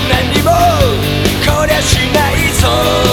何もこりゃしないぞ。